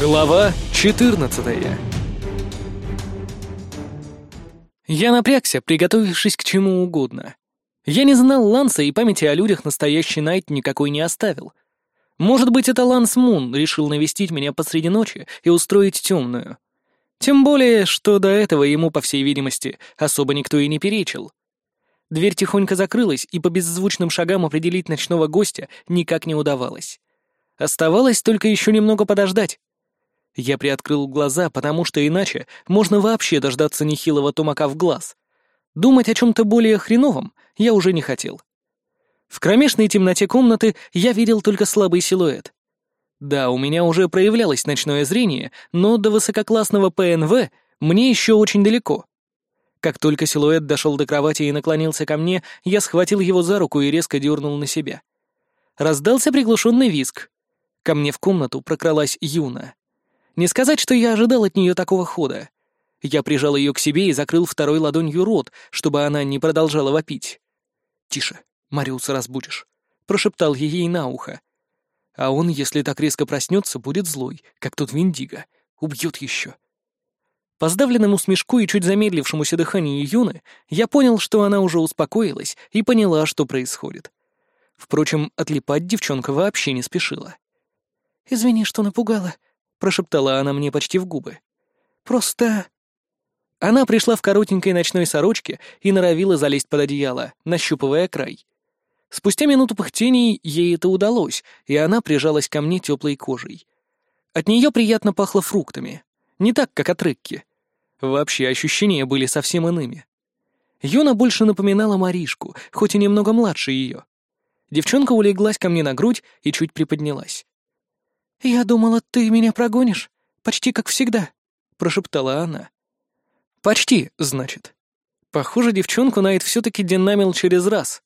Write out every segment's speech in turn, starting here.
Глава 14 Я напрягся, приготовившись к чему угодно. Я не знал Ланса и памяти о людях настоящий Найт никакой не оставил. Может быть, это Ланс Мун решил навестить меня посреди ночи и устроить темную. Тем более, что до этого ему, по всей видимости, особо никто и не перечил. Дверь тихонько закрылась, и по беззвучным шагам определить ночного гостя никак не удавалось. Оставалось только еще немного подождать. Я приоткрыл глаза, потому что иначе можно вообще дождаться нехилого тумака в глаз. Думать о чем-то более хреновом я уже не хотел. В кромешной темноте комнаты я видел только слабый силуэт. Да, у меня уже проявлялось ночное зрение, но до высококлассного ПНВ мне еще очень далеко. Как только силуэт дошел до кровати и наклонился ко мне, я схватил его за руку и резко дернул на себя. Раздался приглушенный визг. Ко мне в комнату прокралась Юна. Не сказать, что я ожидал от нее такого хода. Я прижал ее к себе и закрыл второй ладонью рот, чтобы она не продолжала вопить. «Тише, Мариуса разбудишь», — прошептал я ей на ухо. «А он, если так резко проснется, будет злой, как тот Виндиго. Убьет еще». По сдавленному смешку и чуть замедлившемуся дыханию Юны я понял, что она уже успокоилась и поняла, что происходит. Впрочем, отлипать девчонка вообще не спешила. «Извини, что напугала», — прошептала она мне почти в губы. «Просто...» Она пришла в коротенькой ночной сорочке и норовила залезть под одеяло, нащупывая край. Спустя минуту пыхтений ей это удалось, и она прижалась ко мне теплой кожей. От нее приятно пахло фруктами. Не так, как от Рекки. Вообще ощущения были совсем иными. Юна больше напоминала Маришку, хоть и немного младше ее. Девчонка улеглась ко мне на грудь и чуть приподнялась. «Я думала, ты меня прогонишь, почти как всегда», — прошептала она. «Почти, значит». Похоже, девчонку Найт все-таки динамил через раз.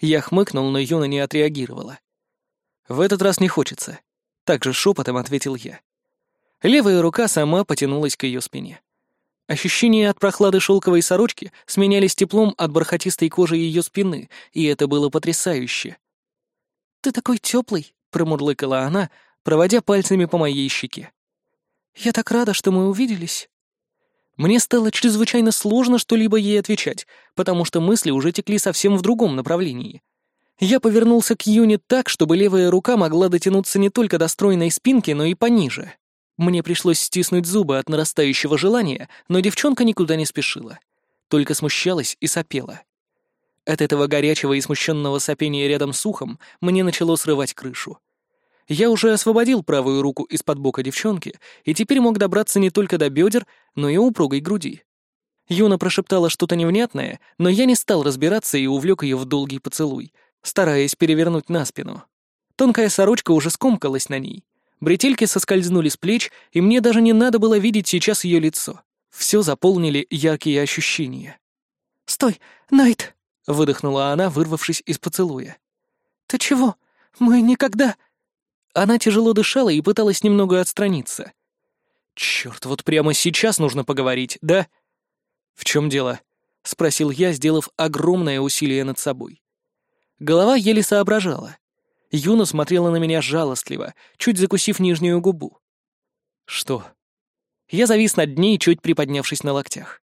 Я хмыкнул, но Юна не отреагировала. «В этот раз не хочется», — также шепотом ответил я. Левая рука сама потянулась к ее спине. Ощущения от прохлады шелковой сорочки сменялись теплом от бархатистой кожи ее спины, и это было потрясающе. «Ты такой теплый», — промурлыкала она, проводя пальцами по моей щеке. «Я так рада, что мы увиделись». Мне стало чрезвычайно сложно что-либо ей отвечать, потому что мысли уже текли совсем в другом направлении. Я повернулся к Юне так, чтобы левая рука могла дотянуться не только до стройной спинки, но и пониже. Мне пришлось стиснуть зубы от нарастающего желания, но девчонка никуда не спешила. Только смущалась и сопела. От этого горячего и смущенного сопения рядом с ухом мне начало срывать крышу. Я уже освободил правую руку из-под бока девчонки и теперь мог добраться не только до бедер, но и упругой груди. Юна прошептала что-то невнятное, но я не стал разбираться и увлек ее в долгий поцелуй, стараясь перевернуть на спину. Тонкая сорочка уже скомкалась на ней. Бретельки соскользнули с плеч, и мне даже не надо было видеть сейчас ее лицо. Все заполнили яркие ощущения. «Стой, Найт!» — выдохнула она, вырвавшись из поцелуя. «Ты чего? Мы никогда...» Она тяжело дышала и пыталась немного отстраниться. «Черт, вот прямо сейчас нужно поговорить, да?» «В чем дело?» — спросил я, сделав огромное усилие над собой. Голова еле соображала. Юна смотрела на меня жалостливо, чуть закусив нижнюю губу. «Что?» Я завис над ней, чуть приподнявшись на локтях.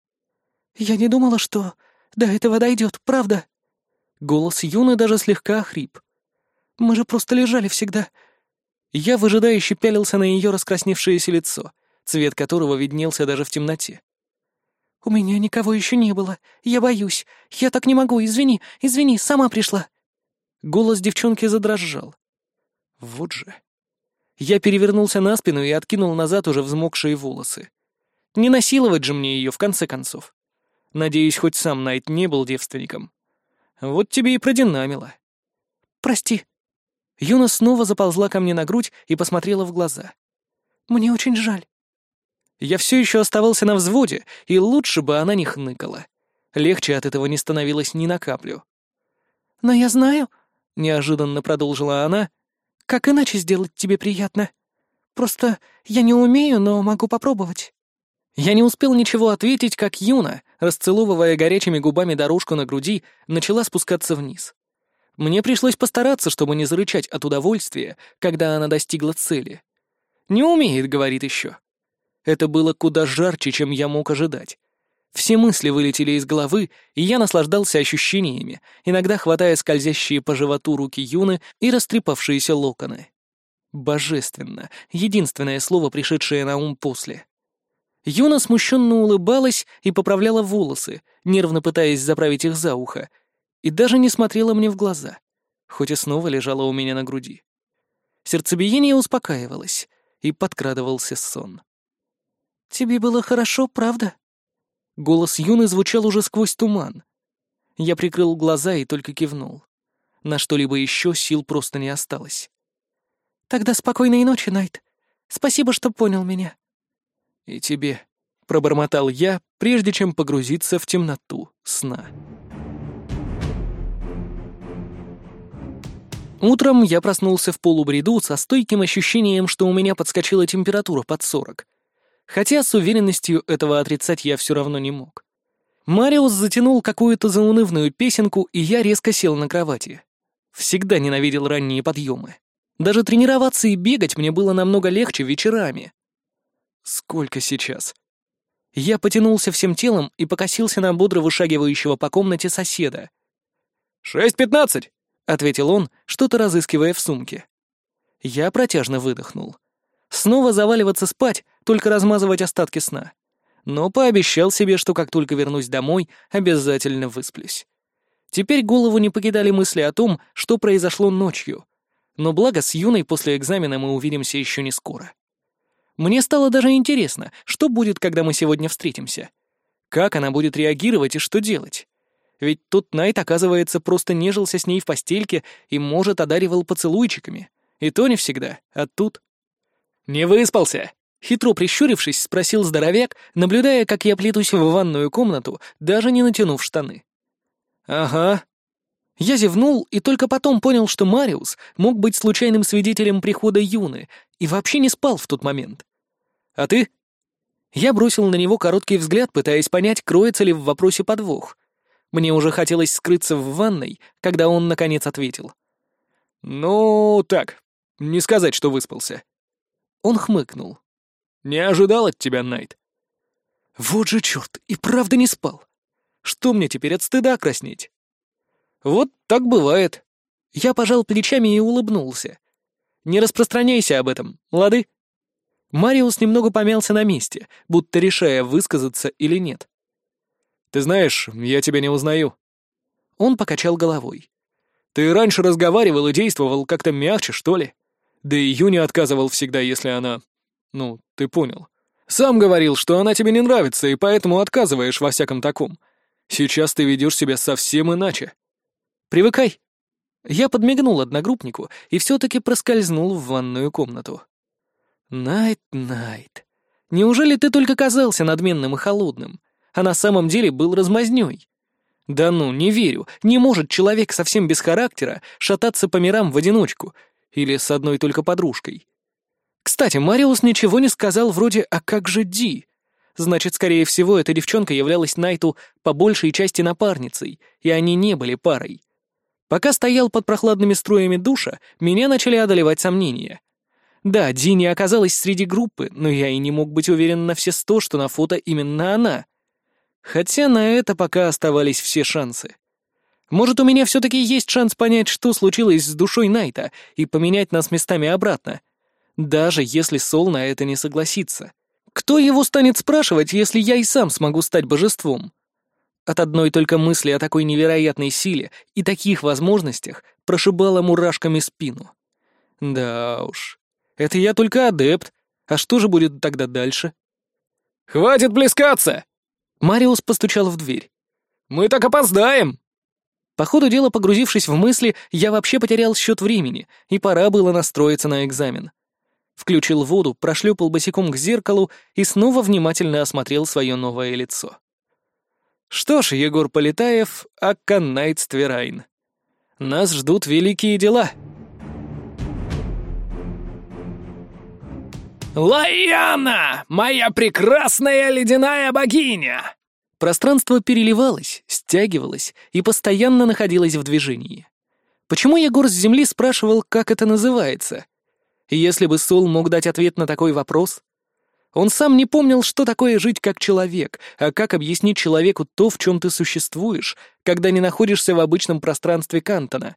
«Я не думала, что до этого дойдет, правда?» Голос Юны даже слегка охрип. «Мы же просто лежали всегда, я выжидающе пялился на ее раскрасневшееся лицо, цвет которого виднелся даже в темноте. «У меня никого еще не было. Я боюсь. Я так не могу. Извини, извини, сама пришла». Голос девчонки задрожал. Вот же. Я перевернулся на спину и откинул назад уже взмокшие волосы. Не насиловать же мне ее, в конце концов. Надеюсь, хоть сам Найт не был девственником. Вот тебе и продинамило. «Прости», Юна снова заползла ко мне на грудь и посмотрела в глаза. «Мне очень жаль». Я все еще оставался на взводе, и лучше бы она не хныкала. Легче от этого не становилось ни на каплю. «Но я знаю», — неожиданно продолжила она, — «как иначе сделать тебе приятно. Просто я не умею, но могу попробовать». Я не успел ничего ответить, как Юна, расцеловывая горячими губами дорожку на груди, начала спускаться вниз. Мне пришлось постараться, чтобы не зарычать от удовольствия, когда она достигла цели. Не умеет, говорит еще. Это было куда жарче, чем я мог ожидать. Все мысли вылетели из головы, и я наслаждался ощущениями, иногда хватая скользящие по животу руки Юны и растрепавшиеся локоны. Божественно. Единственное слово, пришедшее на ум после. Юна смущенно улыбалась и поправляла волосы, нервно пытаясь заправить их за ухо, и даже не смотрела мне в глаза, хоть и снова лежала у меня на груди. Сердцебиение успокаивалось, и подкрадывался сон. «Тебе было хорошо, правда?» Голос Юны звучал уже сквозь туман. Я прикрыл глаза и только кивнул. На что-либо еще сил просто не осталось. «Тогда спокойной ночи, Найт. Спасибо, что понял меня». «И тебе», — пробормотал я, прежде чем погрузиться в темноту сна. Утром я проснулся в полубреду со стойким ощущением, что у меня подскочила температура под сорок. Хотя с уверенностью этого отрицать я все равно не мог. Мариус затянул какую-то заунывную песенку, и я резко сел на кровати. Всегда ненавидел ранние подъемы. Даже тренироваться и бегать мне было намного легче вечерами. Сколько сейчас? Я потянулся всем телом и покосился на бодро вышагивающего по комнате соседа. «Шесть пятнадцать!» — ответил он, что-то разыскивая в сумке. Я протяжно выдохнул. Снова заваливаться спать, только размазывать остатки сна. Но пообещал себе, что как только вернусь домой, обязательно высплюсь. Теперь голову не покидали мысли о том, что произошло ночью. Но благо с Юной после экзамена мы увидимся еще не скоро. Мне стало даже интересно, что будет, когда мы сегодня встретимся. Как она будет реагировать и что делать. Ведь тут Найт, оказывается, просто нежился с ней в постельке и, может, одаривал поцелуйчиками. И то не всегда, а тут... «Не выспался?» Хитро прищурившись, спросил здоровяк, наблюдая, как я плетусь в ванную комнату, даже не натянув штаны. «Ага». Я зевнул и только потом понял, что Мариус мог быть случайным свидетелем прихода Юны и вообще не спал в тот момент. «А ты?» Я бросил на него короткий взгляд, пытаясь понять, кроется ли в вопросе подвох. Мне уже хотелось скрыться в ванной, когда он, наконец, ответил. «Ну, так, не сказать, что выспался». Он хмыкнул. «Не ожидал от тебя, Найт». «Вот же черт, и правда не спал. Что мне теперь от стыда краснеть?» «Вот так бывает». Я пожал плечами и улыбнулся. «Не распространяйся об этом, лады?» Мариус немного помялся на месте, будто решая, высказаться или нет. Ты знаешь, я тебя не узнаю». Он покачал головой. «Ты раньше разговаривал и действовал как-то мягче, что ли? Да и Юня отказывал всегда, если она... Ну, ты понял. Сам говорил, что она тебе не нравится, и поэтому отказываешь во всяком таком. Сейчас ты ведешь себя совсем иначе. Привыкай». Я подмигнул одногруппнику и все-таки проскользнул в ванную комнату. «Найт, Найт, неужели ты только казался надменным и холодным? А на самом деле был размазнёй. Да ну, не верю, не может человек совсем без характера шататься по мирам в одиночку или с одной только подружкой. Кстати, Мариус ничего не сказал вроде «А как же Ди?». Значит, скорее всего, эта девчонка являлась Найту по большей части напарницей, и они не были парой. Пока стоял под прохладными струями душа, меня начали одолевать сомнения. Да, Ди не оказалась среди группы, но я и не мог быть уверен на все сто, что на фото именно она — Хотя на это пока оставались все шансы. Может, у меня все-таки есть шанс понять, что случилось с душой Найта, и поменять нас местами обратно. Даже если Сол на это не согласится. Кто его станет спрашивать, если я и сам смогу стать божеством? От одной только мысли о такой невероятной силе и таких возможностях прошибала мурашками спину. Да уж, это я только адепт. А что же будет тогда дальше? «Хватит плескаться!» Мариус постучал в дверь. «Мы так опоздаем!» По ходу дела, погрузившись в мысли, я вообще потерял счет времени, и пора было настроиться на экзамен. Включил воду, прошлепал босиком к зеркалу и снова внимательно осмотрел свое новое лицо. Что ж, Егор Полетаев, Акканайт Тверайн. Нас ждут великие дела. «Лаяна, моя прекрасная ледяная богиня!» Пространство переливалось, стягивалось и постоянно находилось в движении. Почему Егор с земли спрашивал, как это называется? Если бы Сол мог дать ответ на такой вопрос... Он сам не помнил, что такое жить как человек, а как объяснить человеку то, в чем ты существуешь, когда не находишься в обычном пространстве Кантона.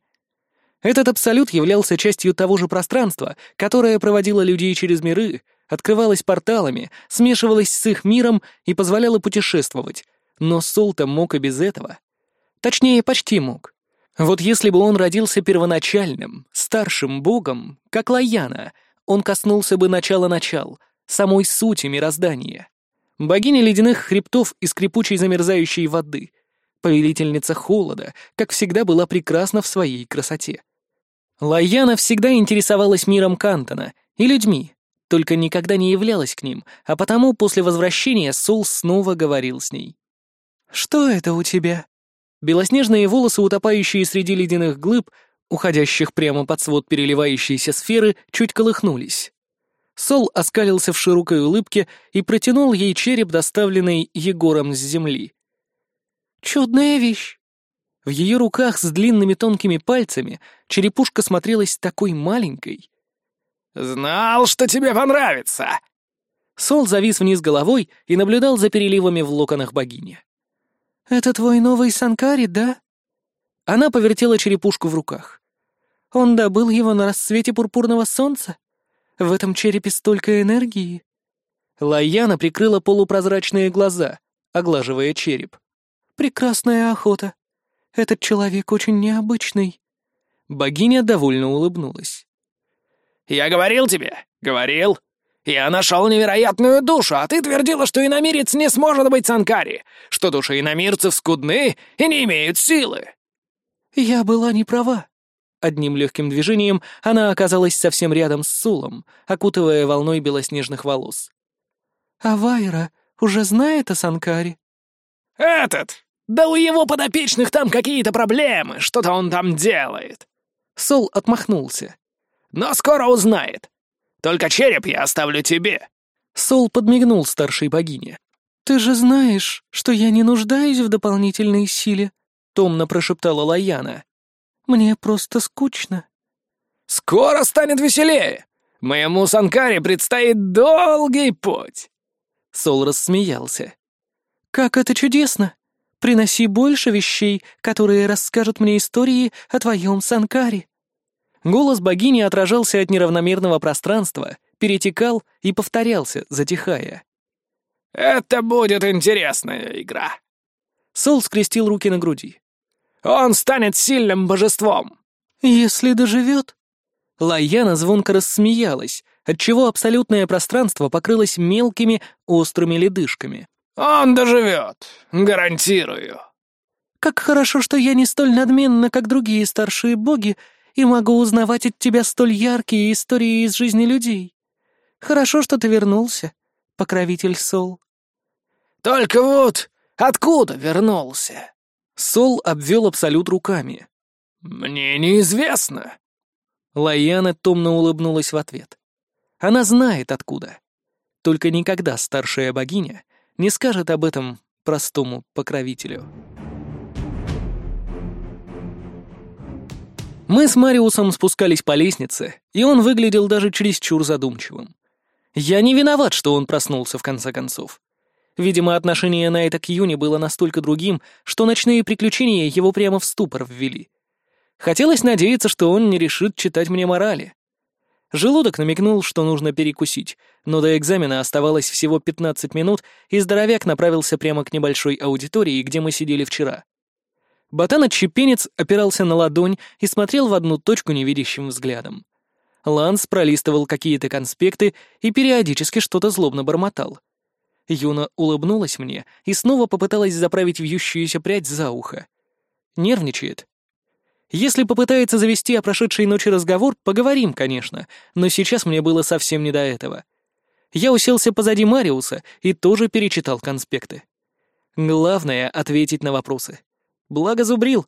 Этот абсолют являлся частью того же пространства, которое проводило людей через миры, открывалось порталами, смешивалось с их миром и позволяло путешествовать. Но Сол-то мог и без этого. Точнее, почти мог. Вот если бы он родился первоначальным, старшим богом, как Лаяна, он коснулся бы начала-начал, самой сути мироздания. Богиня ледяных хребтов и скрипучей замерзающей воды, повелительница холода, как всегда была прекрасна в своей красоте. Лаяна всегда интересовалась миром Кантона и людьми, только никогда не являлась к ним, а потому после возвращения Сол снова говорил с ней. «Что это у тебя?» Белоснежные волосы, утопающие среди ледяных глыб, уходящих прямо под свод переливающейся сферы, чуть колыхнулись. Сол оскалился в широкой улыбке и протянул ей череп, доставленный Егором с земли. «Чудная вещь!» В ее руках с длинными тонкими пальцами черепушка смотрелась такой маленькой. «Знал, что тебе понравится!» Сол завис вниз головой и наблюдал за переливами в локонах богини. «Это твой новый Санкари, да?» Она повертела черепушку в руках. «Он добыл его на рассвете пурпурного солнца? В этом черепе столько энергии!» Лаяна прикрыла полупрозрачные глаза, оглаживая череп. «Прекрасная охота. Этот человек очень необычный». Богиня довольно улыбнулась. «Я говорил тебе, говорил. «Я нашел невероятную душу, а ты твердила, что иномирец не сможет быть Санкари, что души иномирцев скудны и не имеют силы». «Я была не права». Одним легким движением она оказалась совсем рядом с Сулом, окутывая волной белоснежных волос. «А Вайра уже знает о Санкаре?» «Этот! Да у его подопечных там какие-то проблемы, что-то он там делает!» Сол отмахнулся. «Но скоро узнает. Только череп я оставлю тебе». Сол подмигнул старшей богине. «Ты же знаешь, что я не нуждаюсь в дополнительной силе», — томно прошептала Лаяна. «Мне просто скучно». «Скоро станет веселее. Моему Санкаре предстоит долгий путь». Сол рассмеялся. «Как это чудесно! Приноси больше вещей, которые расскажут мне истории о твоем Санкаре». Голос богини отражался от неравномерного пространства, перетекал и повторялся, затихая. «Это будет интересная игра». Сол скрестил руки на груди. «Он станет сильным божеством». «Если доживет». Лаяна звонко рассмеялась, отчего абсолютное пространство покрылось мелкими острыми ледышками. «Он доживет, гарантирую». «Как хорошо, что я не столь надменна, как другие старшие боги, и могу узнавать от тебя столь яркие истории из жизни людей. Хорошо, что ты вернулся, покровитель Сол». «Только вот откуда вернулся?» Сол обвел Абсолют руками. «Мне неизвестно». Лаяна томно улыбнулась в ответ. Она знает откуда. Только никогда старшая богиня не скажет об этом простому покровителю. Мы с Мариусом спускались по лестнице, и он выглядел даже чересчур задумчивым. Я не виноват, что он проснулся в конце концов. Видимо, отношение Найта к Юне было настолько другим, что ночные приключения его прямо в ступор ввели. Хотелось надеяться, что он не решит читать мне морали. Желудок намекнул, что нужно перекусить, но до экзамена оставалось всего 15 минут, и здоровяк направился прямо к небольшой аудитории, где мы сидели вчера. Ботан-отщепенец опирался на ладонь и смотрел в одну точку невидящим взглядом. Ланс пролистывал какие-то конспекты и периодически что-то злобно бормотал. Юна улыбнулась мне и снова попыталась заправить вьющуюся прядь за ухо. Нервничает. Если попытается завести о прошедшей ночи разговор, поговорим, конечно, но сейчас мне было совсем не до этого. Я уселся позади Мариуса и тоже перечитал конспекты. Главное — ответить на вопросы. Благо зубрил.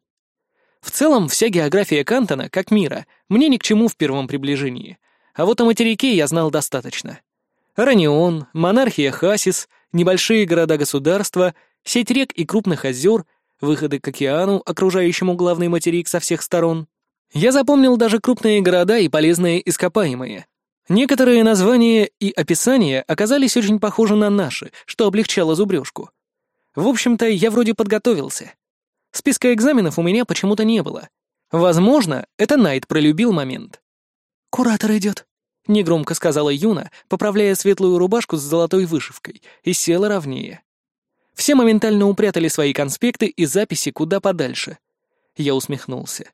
В целом, вся география Кантона, как мира, мне ни к чему в первом приближении. А вот о материке я знал достаточно. Ранион, монархия Хасис, небольшие города-государства, сеть рек и крупных озер, выходы к океану, окружающему главный материк со всех сторон. Я запомнил даже крупные города и полезные ископаемые. Некоторые названия и описания оказались очень похожи на наши, что облегчало зубрежку. В общем-то, я вроде подготовился. Списка экзаменов у меня почему-то не было. Возможно, это Найт пролюбил момент. «Куратор идет», — негромко сказала Юна, поправляя светлую рубашку с золотой вышивкой, и села ровнее. Все моментально упрятали свои конспекты и записи куда подальше. Я усмехнулся.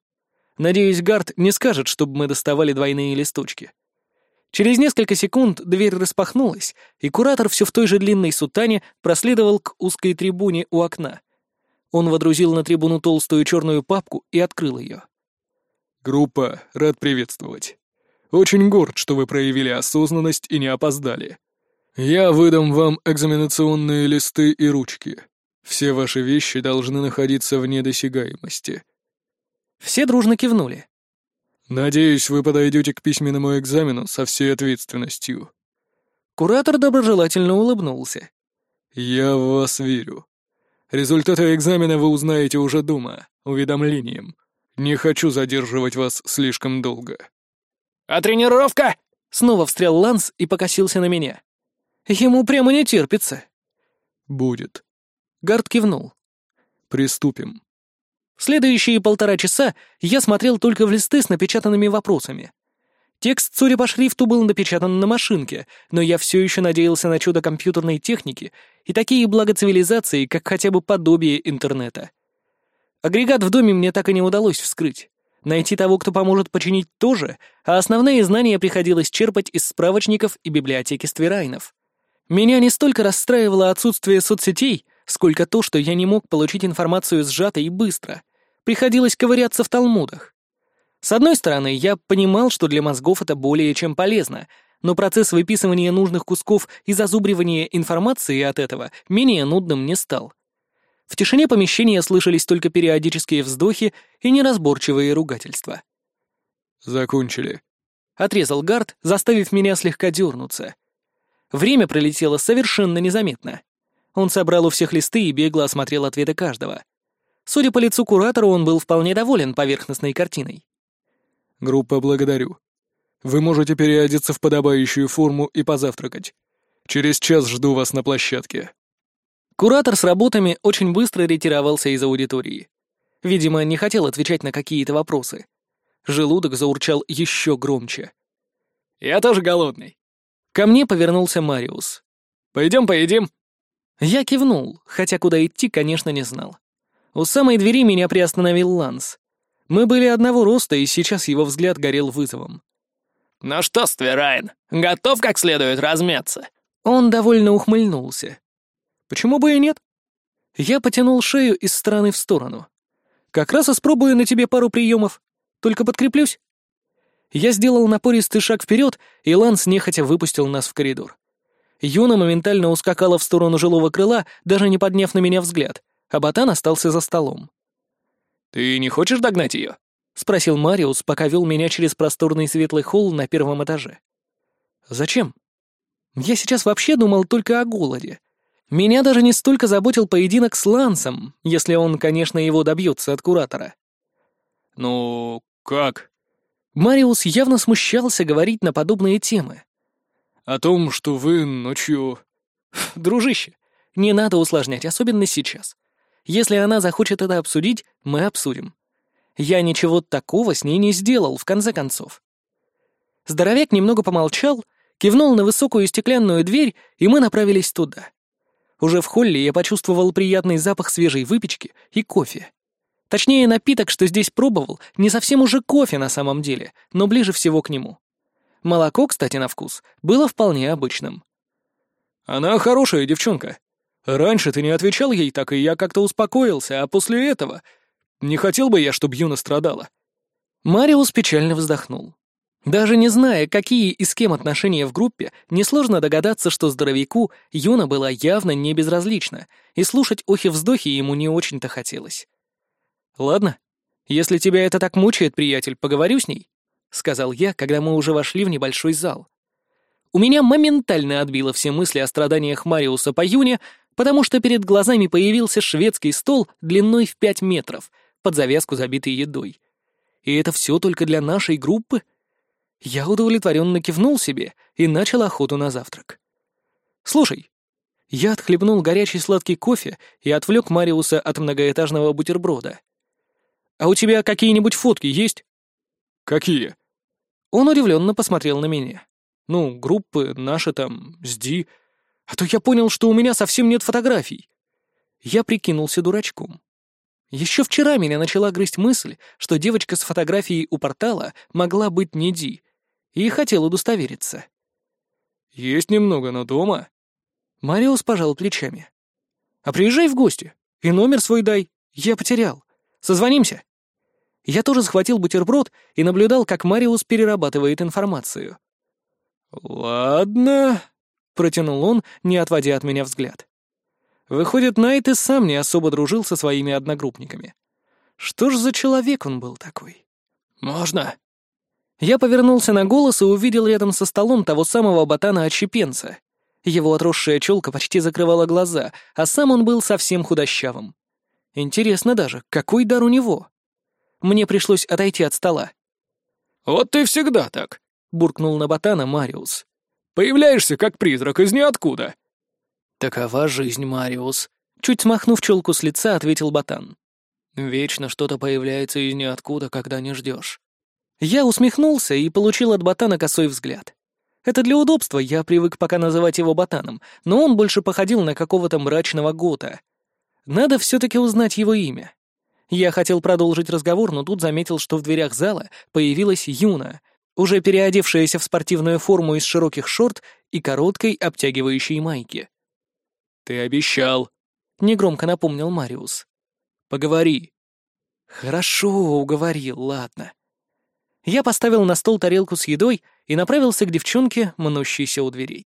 Надеюсь, Гард не скажет, чтобы мы доставали двойные листочки. Через несколько секунд дверь распахнулась, и куратор все в той же длинной сутане проследовал к узкой трибуне у окна. Он водрузил на трибуну толстую черную папку и открыл ее. «Группа, рад приветствовать. Очень горд, что вы проявили осознанность и не опоздали. Я выдам вам экзаменационные листы и ручки. Все ваши вещи должны находиться вне досягаемости». Все дружно кивнули. «Надеюсь, вы подойдете к письменному экзамену со всей ответственностью». Куратор доброжелательно улыбнулся. «Я в вас верю. Результаты экзамена вы узнаете уже дома, уведомлением. Не хочу задерживать вас слишком долго». «А тренировка?» Снова встрял Ланс и покосился на меня. Ему прямо не терпится. «Будет». Гард кивнул. «Приступим». Следующие полтора часа я смотрел только в листы с напечатанными вопросами. Текст, судя по шрифту, был напечатан на машинке, но я все еще надеялся на чудо компьютерной техники и такие блага цивилизации, как хотя бы подобие интернета. Агрегат в доме мне так и не удалось вскрыть. Найти того, кто поможет починить, тоже, а основные знания приходилось черпать из справочников и библиотеки Ствирайнов. Меня не столько расстраивало отсутствие соцсетей, сколько то, что я не мог получить информацию сжато и быстро. Приходилось ковыряться в талмудах. С одной стороны, я понимал, что для мозгов это более чем полезно, но процесс выписывания нужных кусков и зазубривания информации от этого менее нудным не стал. В тишине помещения слышались только периодические вздохи и неразборчивые ругательства. «Закончили», — отрезал Гард, заставив меня слегка дернуться. Время пролетело совершенно незаметно. Он собрал у всех листы и бегло осмотрел ответы каждого. Судя по лицу куратора, он был вполне доволен поверхностной картиной. «Группа, благодарю. Вы можете переодеться в подобающую форму и позавтракать. Через час жду вас на площадке». Куратор с работами очень быстро ретировался из аудитории. Видимо, не хотел отвечать на какие-то вопросы. Желудок заурчал еще громче. «Я тоже голодный». Ко мне повернулся Мариус. «Пойдем поедим». Я кивнул, хотя куда идти, конечно, не знал. У самой двери меня приостановил Ланс. Мы были одного роста, и сейчас его взгляд горел вызовом. «Ну что, Стверайн, готов как следует размяться?» Он довольно ухмыльнулся. «Почему бы и нет?» Я потянул шею из стороны в сторону. «Как раз испробую на тебе пару приемов. Только подкреплюсь». Я сделал напористый шаг вперед, и Ланс нехотя выпустил нас в коридор. Юна моментально ускакала в сторону жилого крыла, даже не подняв на меня взгляд, а Ботан остался за столом. «Ты не хочешь догнать ее?» — спросил Мариус, пока вел меня через просторный светлый холл на первом этаже. «Зачем? Я сейчас вообще думал только о голоде. Меня даже не столько заботил поединок с Лансом, если он, конечно, его добьется от Куратора». «Ну, как?» Мариус явно смущался говорить на подобные темы. «О том, что вы ночью...» «Дружище, не надо усложнять, особенно сейчас. Если она захочет это обсудить, мы обсудим. Я ничего такого с ней не сделал, в конце концов. Здоровяк немного помолчал, кивнул на высокую стеклянную дверь, и мы направились туда. Уже в холле я почувствовал приятный запах свежей выпечки и кофе. Точнее, напиток, что здесь пробовал, не совсем уже кофе на самом деле, но ближе всего к нему. Молоко, кстати, на вкус, было вполне обычным. «Она хорошая девчонка», Раньше ты не отвечал ей так, и я как-то успокоился, а после этого... Не хотел бы я, чтобы Юна страдала». Мариус печально вздохнул. Даже не зная, какие и с кем отношения в группе, несложно догадаться, что здоровяку Юна была явно не безразлична, и слушать охи-вздохи ему не очень-то хотелось. «Ладно, если тебя это так мучает, приятель, поговорю с ней», — сказал я, когда мы уже вошли в небольшой зал. У меня моментально отбило все мысли о страданиях Мариуса по Юне, потому что перед глазами появился шведский стол длиной в пять метров, под завязку забитый едой. И это все только для нашей группы? Я удовлетворенно кивнул себе и начал охоту на завтрак. «Слушай». Я отхлебнул горячий сладкий кофе и отвлек Мариуса от многоэтажного бутерброда. «А у тебя какие-нибудь фотки есть?» «Какие?» Он удивленно посмотрел на меня. «Ну, группы наши там, СДИ. А то я понял, что у меня совсем нет фотографий». Я прикинулся дурачком. Еще вчера меня начала грызть мысль, что девочка с фотографией у портала могла быть не Ди, и хотел удостовериться. «Есть немного, но дома». Мариус пожал плечами. «А приезжай в гости и номер свой дай. Я потерял. Созвонимся». Я тоже схватил бутерброд и наблюдал, как Мариус перерабатывает информацию. «Ладно», — протянул он, не отводя от меня взгляд. Выходит, Найт и сам не особо дружил со своими одногруппниками. Что ж за человек он был такой? «Можно?» Я повернулся на голос и увидел рядом со столом того самого ботана-отщепенца. Его отросшая челка почти закрывала глаза, а сам он был совсем худощавым. Интересно даже, какой дар у него? Мне пришлось отойти от стола. «Вот ты всегда так», — буркнул на ботана Мариус. «Появляешься как призрак из ниоткуда». «Такова жизнь, Мариус», — чуть смахнув челку с лица, ответил ботан. «Вечно что-то появляется из ниоткуда, когда не ждешь». Я усмехнулся и получил от ботана косой взгляд. Это для удобства, я привык пока называть его ботаном, но он больше походил на какого-то мрачного гота. Надо все-таки узнать его имя. Я хотел продолжить разговор, но тут заметил, что в дверях зала появилась Юна, уже переодевшаяся в спортивную форму из широких шорт и короткой обтягивающей майки. «Ты обещал», — негромко напомнил Мариус. «Поговори». «Хорошо, уговорил, ладно». Я поставил на стол тарелку с едой и направился к девчонке, мнущейся у дверей.